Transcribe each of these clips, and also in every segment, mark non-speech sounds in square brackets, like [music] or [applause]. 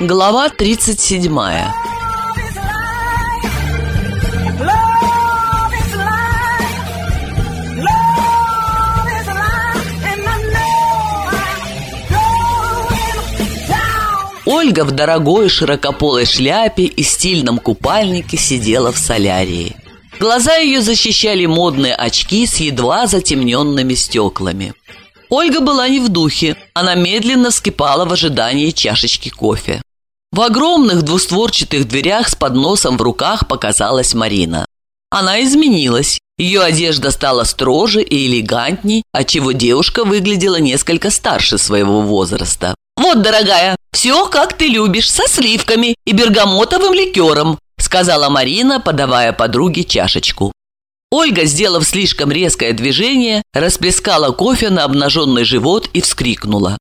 Глава 37 Ольга в дорогой широкополой шляпе и стильном купальнике сидела в солярии. Глаза ее защищали модные очки с едва затемненными стеклами. Ольга была не в духе. Она медленно вскипала в ожидании чашечки кофе. В огромных двустворчатых дверях с подносом в руках показалась Марина. Она изменилась. Ее одежда стала строже и элегантней, отчего девушка выглядела несколько старше своего возраста. «Вот, дорогая, все, как ты любишь, со сливками и бергамотовым ликером», сказала Марина, подавая подруге чашечку. Ольга, сделав слишком резкое движение, расплескала кофе на обнаженный живот и вскрикнула.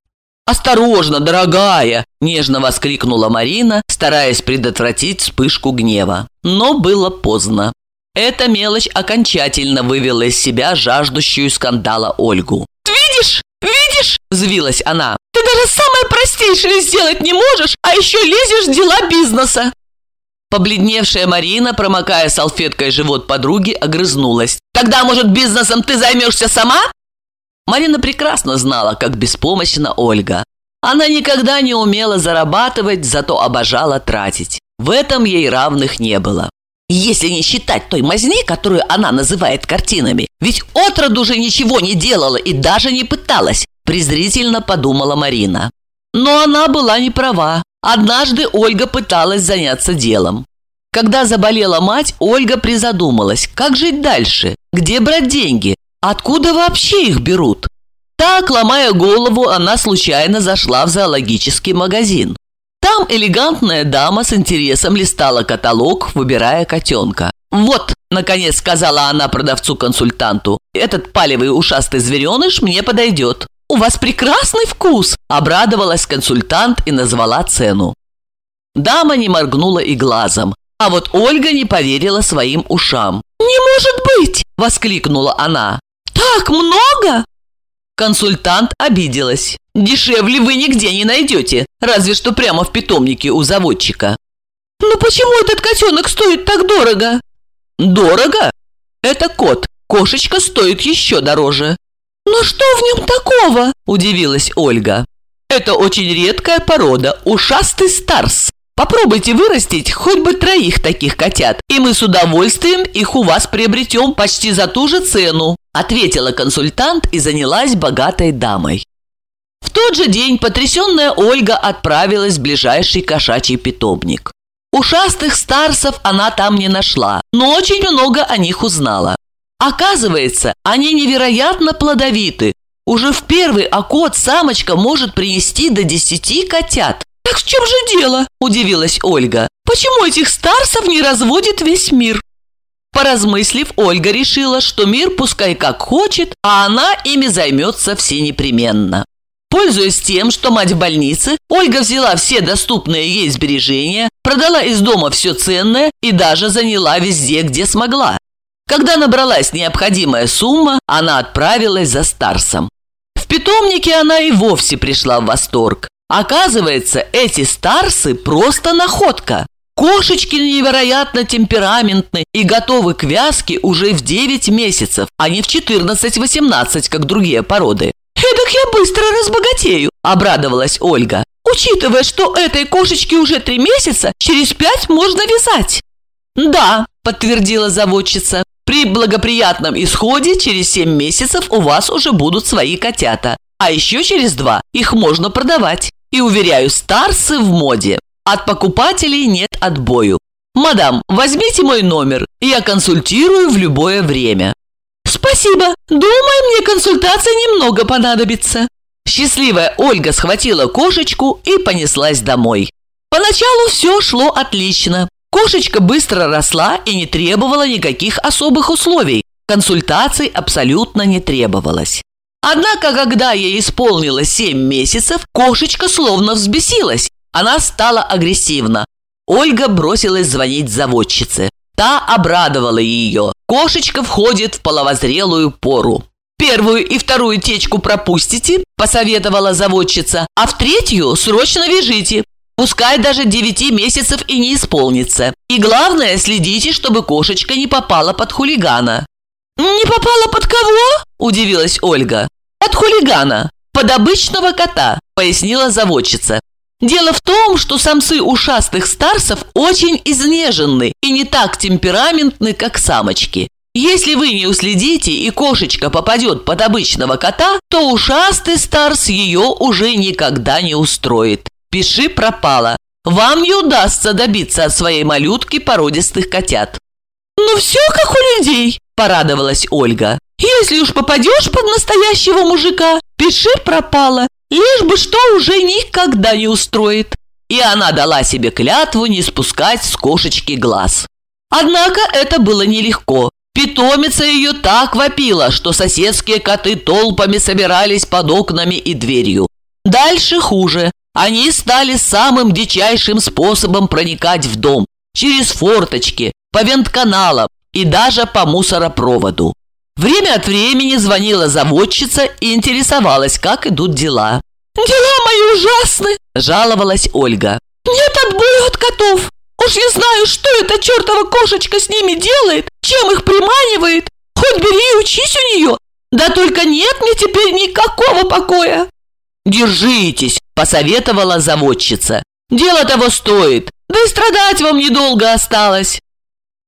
«Осторожно, дорогая!» – нежно воскликнула Марина, стараясь предотвратить вспышку гнева. Но было поздно. Эта мелочь окончательно вывела из себя жаждущую скандала Ольгу. «Видишь? Видишь?» – взвилась она. «Ты даже самое простейшее сделать не можешь, а еще лезешь в дела бизнеса!» Побледневшая Марина, промокая салфеткой живот подруги, огрызнулась. «Тогда, может, бизнесом ты займешься сама?» Марина прекрасно знала, как беспомощна Ольга. Она никогда не умела зарабатывать, зато обожала тратить. В этом ей равных не было. Если не считать той мазни, которую она называет картинами, ведь отроду уже ничего не делала и даже не пыталась, презрительно подумала Марина. Но она была не права. Однажды Ольга пыталась заняться делом. Когда заболела мать, Ольга призадумалась, как жить дальше, где брать деньги, откуда вообще их берут. Так, ломая голову, она случайно зашла в зоологический магазин. Там элегантная дама с интересом листала каталог, выбирая котенка. «Вот», – наконец сказала она продавцу-консультанту, – «этот палевый ушастый звереныш мне подойдет». «У вас прекрасный вкус!» – обрадовалась консультант и назвала цену. Дама не моргнула и глазом, а вот Ольга не поверила своим ушам. «Не может быть!» – воскликнула она. «Так много?» Консультант обиделась. «Дешевле вы нигде не найдете, разве что прямо в питомнике у заводчика». «Но почему этот котенок стоит так дорого?» «Дорого? Это кот. Кошечка стоит еще дороже». «Но что в нем такого?» – удивилась Ольга. «Это очень редкая порода – ушастый старс. Попробуйте вырастить хоть бы троих таких котят, и мы с удовольствием их у вас приобретем почти за ту же цену», – ответила консультант и занялась богатой дамой. В тот же день потрясенная Ольга отправилась в ближайший кошачий питомник. Ушастых старсов она там не нашла, но очень много о них узнала. Оказывается, они невероятно плодовиты. Уже в первый окот самочка может принести до десяти котят. «Так в чем же дело?» – удивилась Ольга. «Почему этих старцев не разводит весь мир?» Поразмыслив, Ольга решила, что мир пускай как хочет, а она ими займется все непременно. Пользуясь тем, что мать в больнице, Ольга взяла все доступные ей сбережения, продала из дома все ценное и даже заняла везде, где смогла. Когда набралась необходимая сумма, она отправилась за Старсом. В питомнике она и вовсе пришла в восторг. Оказывается, эти Старсы просто находка. Кошечки невероятно темпераментны и готовы к вязке уже в 9 месяцев, а не в 14-18, как другие породы. «Эдак я быстро разбогатею», – обрадовалась Ольга. «Учитывая, что этой кошечке уже три месяца, через пять можно вязать». «Да», – подтвердила заводчица, при благоприятном исходе через 7 месяцев у вас уже будут свои котята, а еще через два их можно продавать. И, уверяю, старцы в моде. От покупателей нет отбою. Мадам, возьмите мой номер, я консультирую в любое время. Спасибо, думаю, мне консультация немного понадобится. Счастливая Ольга схватила кошечку и понеслась домой. Поначалу все шло отлично. Кошечка быстро росла и не требовала никаких особых условий. Консультаций абсолютно не требовалось. Однако, когда ей исполнилось 7 месяцев, кошечка словно взбесилась. Она стала агрессивна. Ольга бросилась звонить заводчице. Та обрадовала ее. Кошечка входит в половозрелую пору. «Первую и вторую течку пропустите», – посоветовала заводчица, «а в третью срочно вяжите. Пускай даже девяти месяцев и не исполнится. И главное, следите, чтобы кошечка не попала под хулигана». «Не попала под кого?» – удивилась Ольга. «Под хулигана, под обычного кота», – пояснила заводчица. Дело в том, что самцы ушастых старсов очень изнеженны и не так темпераментны, как самочки. Если вы не уследите и кошечка попадет под обычного кота, то ушастый старс ее уже никогда не устроит. Пиши пропало. Вам не удастся добиться от своей малютки породистых котят. «Ну все как у людей», – порадовалась Ольга. «Если уж попадешь под настоящего мужика, пиши пропало, лишь бы что уже никогда не устроит». И она дала себе клятву не спускать с кошечки глаз. Однако это было нелегко. Питомица ее так вопила, что соседские коты толпами собирались под окнами и дверью. Дальше хуже. Они стали самым дичайшим способом проникать в дом. Через форточки, по вентканалам и даже по мусоропроводу. Время от времени звонила заводчица и интересовалась, как идут дела. «Дела мои ужасны!» – жаловалась Ольга. «Нет отбоя от котов! Уж не знаю, что эта чертова кошечка с ними делает, чем их приманивает. Хоть бери и учись у нее. Да только нет мне теперь никакого покоя!» «Держитесь!» – посоветовала заводчица. «Дело того стоит, да и страдать вам недолго осталось!»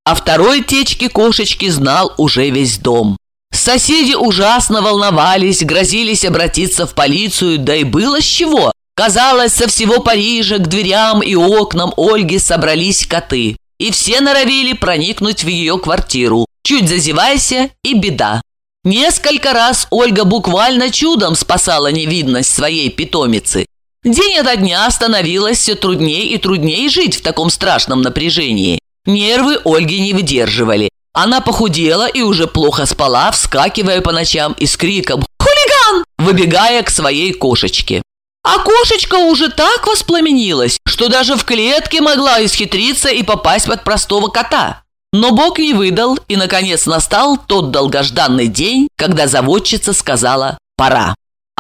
О второй течке кошечки знал уже весь дом. Соседи ужасно волновались, грозились обратиться в полицию, да и было с чего. Казалось, со всего Парижа к дверям и окнам Ольги собрались коты. И все норовили проникнуть в ее квартиру. Чуть зазевайся и беда. Несколько раз Ольга буквально чудом спасала невидность своей питомицы. День ото дня становилось все труднее и труднее жить в таком страшном напряжении. Нервы Ольги не выдерживали. Она похудела и уже плохо спала, вскакивая по ночам и с криком «Хулиган!», выбегая к своей кошечке. А кошечка уже так воспламенилась, что даже в клетке могла исхитриться и попасть под простого кота. Но Бог не выдал, и, наконец, настал тот долгожданный день, когда заводчица сказала «пора».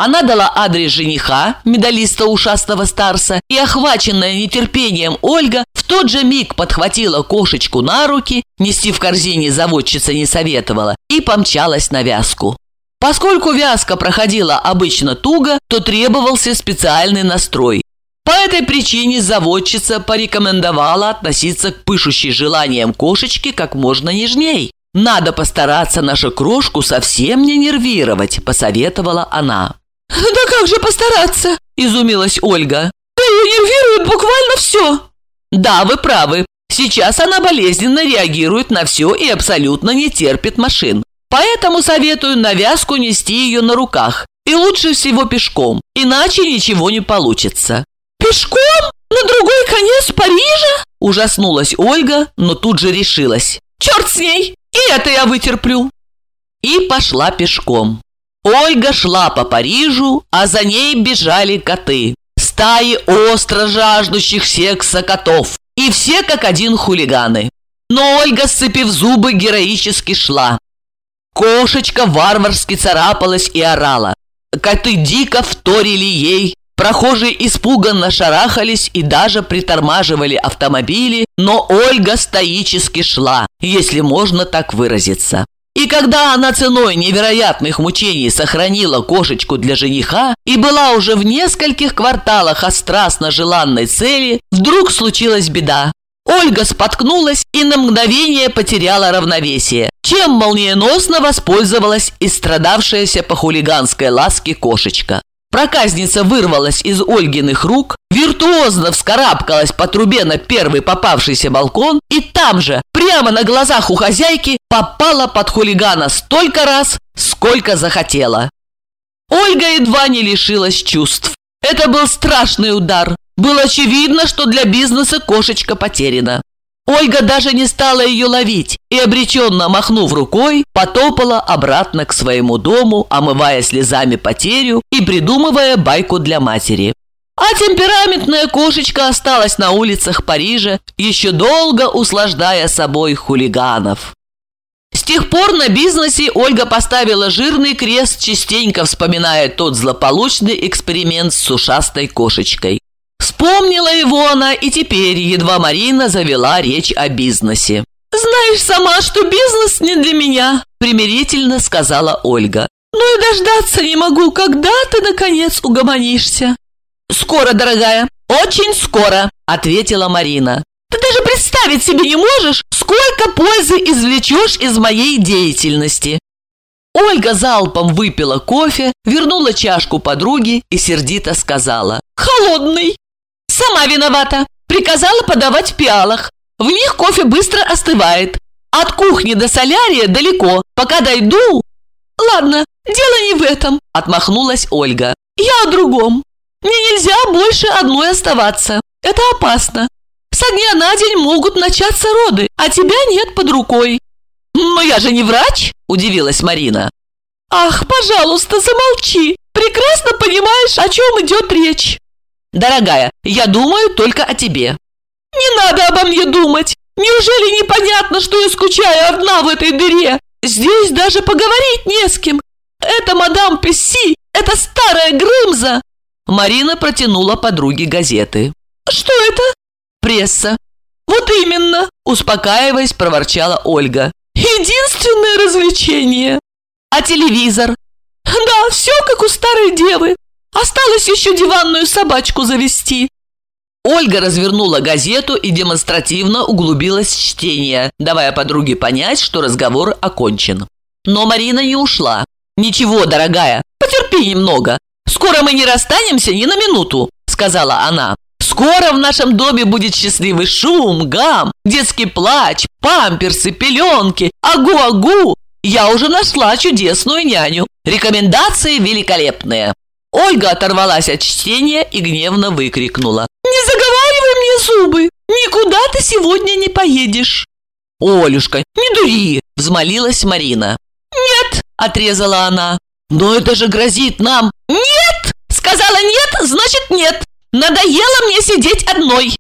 Она дала адрес жениха, медалиста ушастого старса, и, охваченная нетерпением Ольга, в тот же миг подхватила кошечку на руки, нести в корзине заводчица не советовала, и помчалась на вязку. Поскольку вязка проходила обычно туго, то требовался специальный настрой. По этой причине заводчица порекомендовала относиться к пышущей желанием кошечки как можно нежней. «Надо постараться нашу крошку совсем не нервировать», – посоветовала она. «Да как же постараться?» – изумилась Ольга. «Да нервирует буквально все!» «Да, вы правы. Сейчас она болезненно реагирует на все и абсолютно не терпит машин. Поэтому советую навязку нести ее на руках. И лучше всего пешком, иначе ничего не получится». «Пешком? На другой конец Парижа?» Ужаснулась Ольга, но тут же решилась. «Черт с ней! И это я вытерплю!» И пошла пешком. Ольга шла по Парижу, а за ней бежали коты. Стаи остро жаждущих секса котов. И все как один хулиганы. Но Ольга, сцепив зубы, героически шла. Кошечка варварски царапалась и орала. Коты дико вторили ей, Прохожие испуганно шарахались и даже притормаживали автомобили, но Ольга стоически шла, если можно так выразиться. И когда она ценой невероятных мучений сохранила кошечку для жениха и была уже в нескольких кварталах от страстно желанной цели, вдруг случилась беда. Ольга споткнулась и на мгновение потеряла равновесие, чем молниеносно воспользовалась и страдавшаяся по хулиганской ласке кошечка. Проказница вырвалась из Ольгиных рук, виртуозно вскарабкалась по трубе на первый попавшийся балкон и там же, прямо на глазах у хозяйки, попала под хулигана столько раз, сколько захотела. Ольга едва не лишилась чувств. Это был страшный удар. Было очевидно, что для бизнеса кошечка потеряна. Ольга даже не стала ее ловить и, обреченно махнув рукой, потопала обратно к своему дому, омывая слезами потерю и придумывая байку для матери. А темпераментная кошечка осталась на улицах Парижа, еще долго услаждая собой хулиганов. С тех пор на бизнесе Ольга поставила жирный крест, частенько вспоминая тот злополучный эксперимент с ушастой кошечкой. Вспомнила его она, и теперь едва Марина завела речь о бизнесе. «Знаешь сама, что бизнес не для меня», – примирительно сказала Ольга. «Ну и дождаться не могу, когда ты, наконец, угомонишься». «Скоро, дорогая, очень скоро», – ответила Марина. «Ты даже представить себе не можешь, сколько пользы извлечешь из моей деятельности». Ольга залпом выпила кофе, вернула чашку подруге и сердито сказала. «Холодный!» «Сама виновата. Приказала подавать в пиалах. В них кофе быстро остывает. От кухни до солярия далеко. Пока дойду...» «Ладно, дело не в этом», – отмахнулась Ольга. «Я о другом. Мне нельзя больше одной оставаться. Это опасно. Со дня на день могут начаться роды, а тебя нет под рукой. «Но я же не врач!» – удивилась Марина. «Ах, пожалуйста, замолчи! Прекрасно понимаешь, о чем идет речь!» «Дорогая, я думаю только о тебе!» «Не надо обо мне думать! Неужели непонятно, что я скучаю одна в этой дыре? Здесь даже поговорить не с кем! Это мадам Песси! Это старая Грымза!» Марина протянула подруге газеты. «Что это?» «Пресса». «Вот именно!» – успокаиваясь, проворчала Ольга. Единственное развлечение. А телевизор? Да, все как у старой девы. Осталось еще диванную собачку завести. Ольга развернула газету и демонстративно углубилась в чтение, давая подруге понять, что разговор окончен. Но Марина не ушла. «Ничего, дорогая, потерпи немного. Скоро мы не расстанемся ни на минуту», – сказала она. Скоро в нашем доме будет счастливый шум, гам, детский плач, памперсы, пеленки, агу-агу. Я уже нашла чудесную няню. Рекомендации великолепные. Ольга оторвалась от чтения и гневно выкрикнула. «Не заговаривай мне зубы! Никуда ты сегодня не поедешь!» «Олюшка, не дури!» – взмолилась Марина. «Нет!» – отрезала она. «Но это же грозит нам!» «Нет!» – сказала «нет», значит «нет!» Надоело мне сидеть одной!»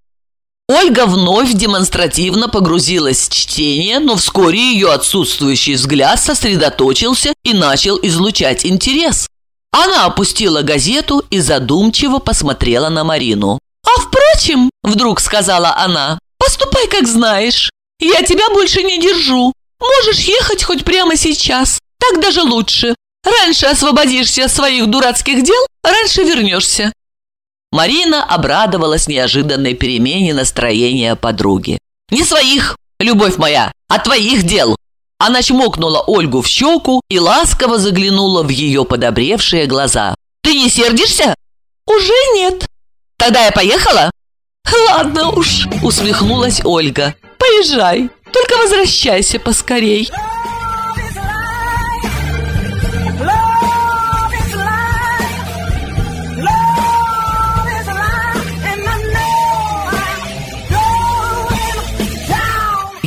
Ольга вновь демонстративно погрузилась в чтение, но вскоре ее отсутствующий взгляд сосредоточился и начал излучать интерес. Она опустила газету и задумчиво посмотрела на Марину. «А впрочем, — вдруг сказала она, — поступай, как знаешь. Я тебя больше не держу. Можешь ехать хоть прямо сейчас. Так даже лучше. Раньше освободишься от своих дурацких дел, раньше вернешься. Марина обрадовалась неожиданной перемене настроения подруги. «Не своих, любовь моя, а твоих дел!» Она чмокнула Ольгу в щеку и ласково заглянула в ее подобревшие глаза. «Ты не сердишься?» «Уже нет». «Тогда я поехала?» «Ладно уж», — усмехнулась Ольга. «Поезжай, только возвращайся поскорей».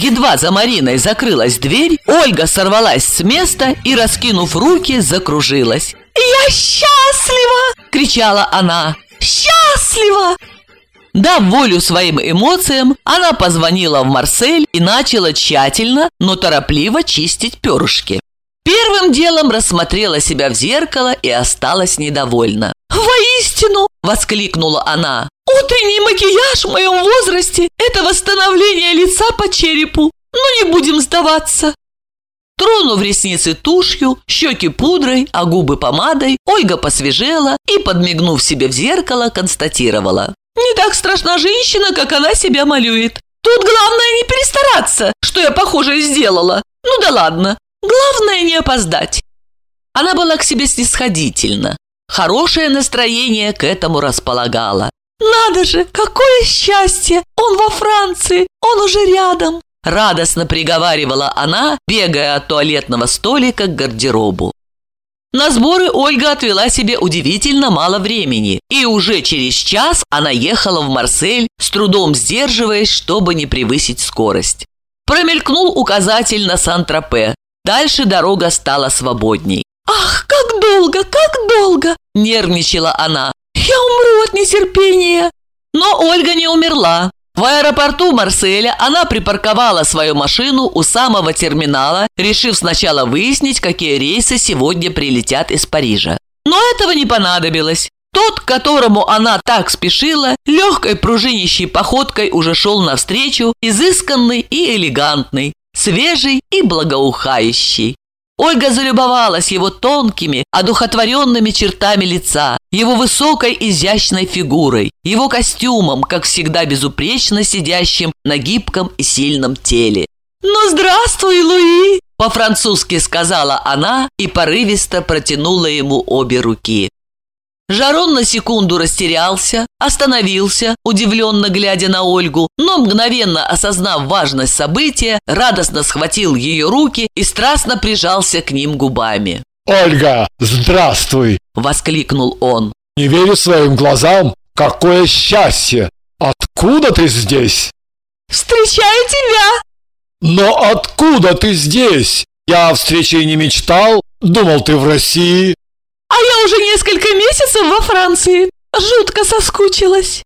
Едва за Мариной закрылась дверь, Ольга сорвалась с места и, раскинув руки, закружилась. «Я счастлива!» – кричала она. «Счастлива!» Дав волю своим эмоциям, она позвонила в Марсель и начала тщательно, но торопливо чистить перышки. Первым делом рассмотрела себя в зеркало и осталась недовольна. «Воистину!» – воскликнула она. Утренний макияж в моем возрасте – это восстановление лица по черепу. Но не будем сдаваться. Тронув ресницы тушью, щеки пудрой, а губы помадой, Ольга посвежела и, подмигнув себе в зеркало, констатировала. «Не так страшна женщина, как она себя малюет. Тут главное не перестараться, что я похоже сделала. Ну да ладно, главное не опоздать». Она была к себе снисходительна. Хорошее настроение к этому располагало. «Надо же, какое счастье! Он во Франции, он уже рядом!» Радостно приговаривала она, бегая от туалетного столика к гардеробу. На сборы Ольга отвела себе удивительно мало времени, и уже через час она ехала в Марсель, с трудом сдерживаясь, чтобы не превысить скорость. Промелькнул указатель на Сан-Тропе. Дальше дорога стала свободней. «Ах, как долго, долго!» – нервничала она. «Я умру от нетерпения!» Но Ольга не умерла. В аэропорту Марселя она припарковала свою машину у самого терминала, решив сначала выяснить, какие рейсы сегодня прилетят из Парижа. Но этого не понадобилось. Тот, к которому она так спешила, легкой пружинищей походкой уже шел навстречу, изысканный и элегантный, свежий и благоухающий. Ольга залюбовалась его тонкими, одухотворенными чертами лица, его высокой изящной фигурой, его костюмом, как всегда безупречно сидящим на гибком и сильном теле. «Ну, здравствуй, Луи!» – по-французски сказала она и порывисто протянула ему обе руки. Жарон на секунду растерялся, остановился, удивленно глядя на Ольгу, но мгновенно осознав важность события, радостно схватил ее руки и страстно прижался к ним губами. «Ольга, здравствуй!» – воскликнул он. «Не верю своим глазам! Какое счастье! Откуда ты здесь?» «Встречаю тебя!» «Но откуда ты здесь? Я о встрече не мечтал, думал ты в России». Уже несколько месяцев во Франции. Жутко соскучилась.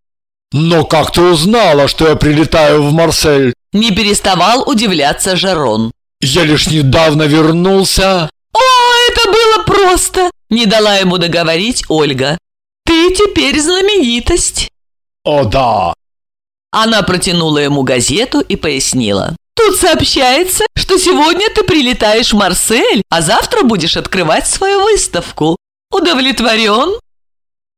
Но как ты узнала, что я прилетаю в Марсель? Не переставал удивляться Жарон. Я лишь недавно вернулся. О, это было просто. Не дала ему договорить Ольга. Ты теперь знаменитость. О, да. Она протянула ему газету и пояснила. Тут сообщается, что сегодня ты прилетаешь в Марсель, а завтра будешь открывать свою выставку. Удовлетворен?»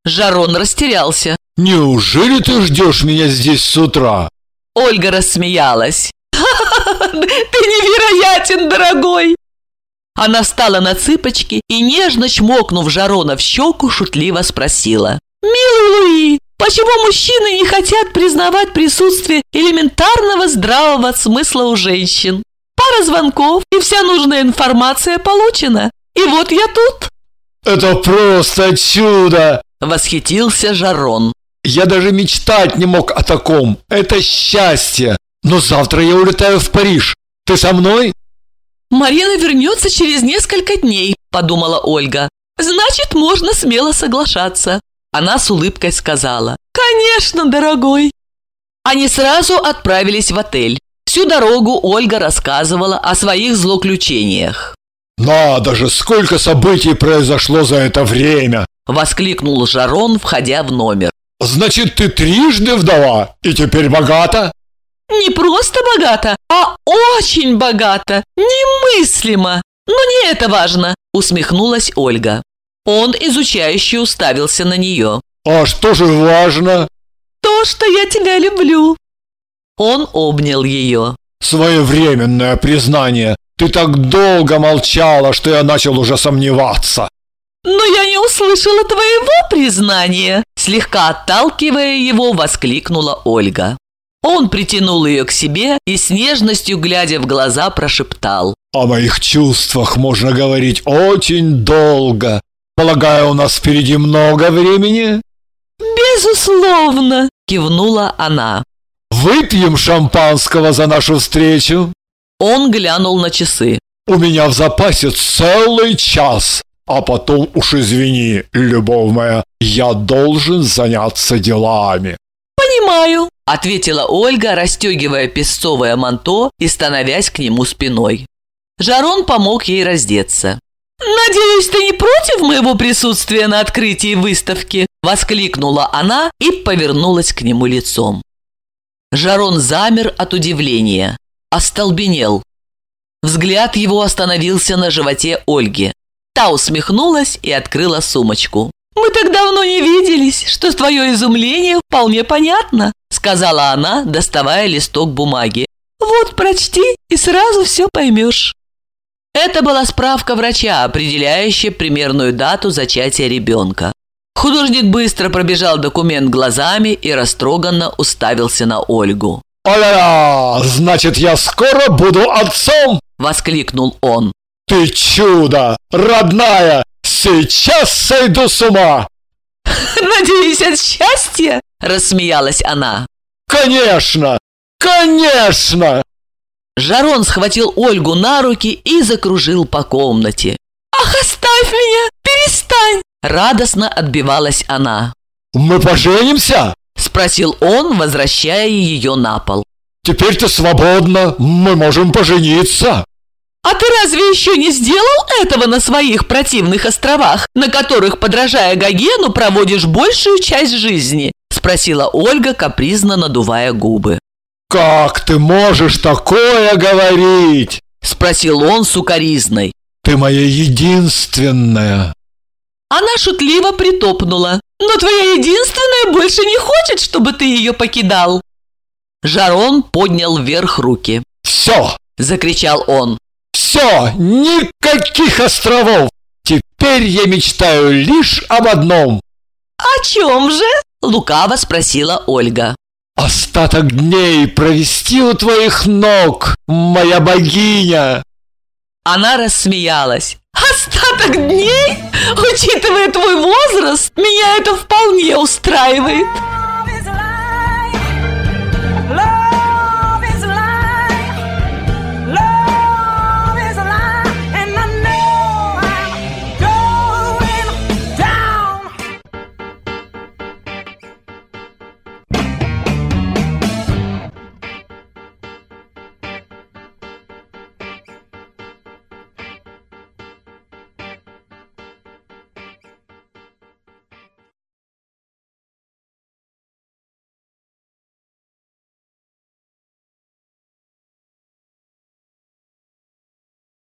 Жарон растерялся. «Неужели ты ждешь меня здесь с утра?» Ольга рассмеялась. [laughs] «Ты невероятен, дорогой!» Она встала на цыпочки и, нежно чмокнув Жарона в щеку, шутливо спросила. «Милый Луи, почему мужчины не хотят признавать присутствие элементарного здравого смысла у женщин? Пара звонков, и вся нужная информация получена. И вот я тут!» «Это просто чудо!» – восхитился Жарон. «Я даже мечтать не мог о таком. Это счастье! Но завтра я улетаю в Париж. Ты со мной?» «Марина вернется через несколько дней», – подумала Ольга. «Значит, можно смело соглашаться». Она с улыбкой сказала. «Конечно, дорогой». Они сразу отправились в отель. Всю дорогу Ольга рассказывала о своих злоключениях. «Надо же, сколько событий произошло за это время!» – воскликнул Жарон, входя в номер. «Значит, ты трижды вдова и теперь богата?» «Не просто богата, а очень богата! Немыслимо! Но не это важно!» – усмехнулась Ольга. Он изучающе уставился на нее. «А что же важно?» «То, что я тебя люблю!» Он обнял ее. «Своевременное признание. Ты так долго молчала, что я начал уже сомневаться. Но я не услышала твоего признания. Слегка отталкивая его, воскликнула Ольга. Он притянул ее к себе и с нежностью, глядя в глаза, прошептал. О моих чувствах можно говорить очень долго. Полагаю, у нас впереди много времени? Безусловно, кивнула она. Выпьем шампанского за нашу встречу? Он глянул на часы. «У меня в запасе целый час, а потом уж извини, любовь моя, я должен заняться делами». «Понимаю», — ответила Ольга, расстегивая песцовое манто и становясь к нему спиной. Жарон помог ей раздеться. «Надеюсь, ты не против моего присутствия на открытии выставки?» – воскликнула она и повернулась к нему лицом. Жарон замер от удивления остолбенел. Взгляд его остановился на животе Ольги. Та усмехнулась и открыла сумочку. «Мы так давно не виделись, что твое изумление вполне понятно», сказала она, доставая листок бумаги. «Вот, прочти, и сразу все поймешь». Это была справка врача, определяющая примерную дату зачатия ребенка. Художник быстро пробежал документ глазами и растроганно уставился на Ольгу. «О-ля-ля! Значит, я скоро буду отцом!» – воскликнул он. «Ты чудо! Родная! Сейчас сойду с ума!» [laughs] «Надеюсь, от счастья?» – рассмеялась она. «Конечно! Конечно!» Жарон схватил Ольгу на руки и закружил по комнате. «Ах, оставь меня! Перестань!» Радостно отбивалась она. «Мы поженимся?» Спросил он, возвращая ее на пол. «Теперь ты свободна, мы можем пожениться!» А ты разве еще не сделал этого на своих противных островах, на которых, подражая Гогену, проводишь большую часть жизни?» – спросила Ольга, капризно надувая губы. «Как ты можешь такое говорить?» – спросил он сукоризной. «Ты моя единственная!» Она шутливо притопнула. «Но твоя единственная больше не хочет, чтобы ты ее покидал!» Жарон поднял вверх руки. «Все!» – закричал он. «Все! Никаких островов! Теперь я мечтаю лишь об одном!» «О чем же?» – лукаво спросила Ольга. «Остаток дней провести у твоих ног, моя богиня!» Она рассмеялась. «Остаток дней? Учитывая твой возраст, меня это вполне устраивает!»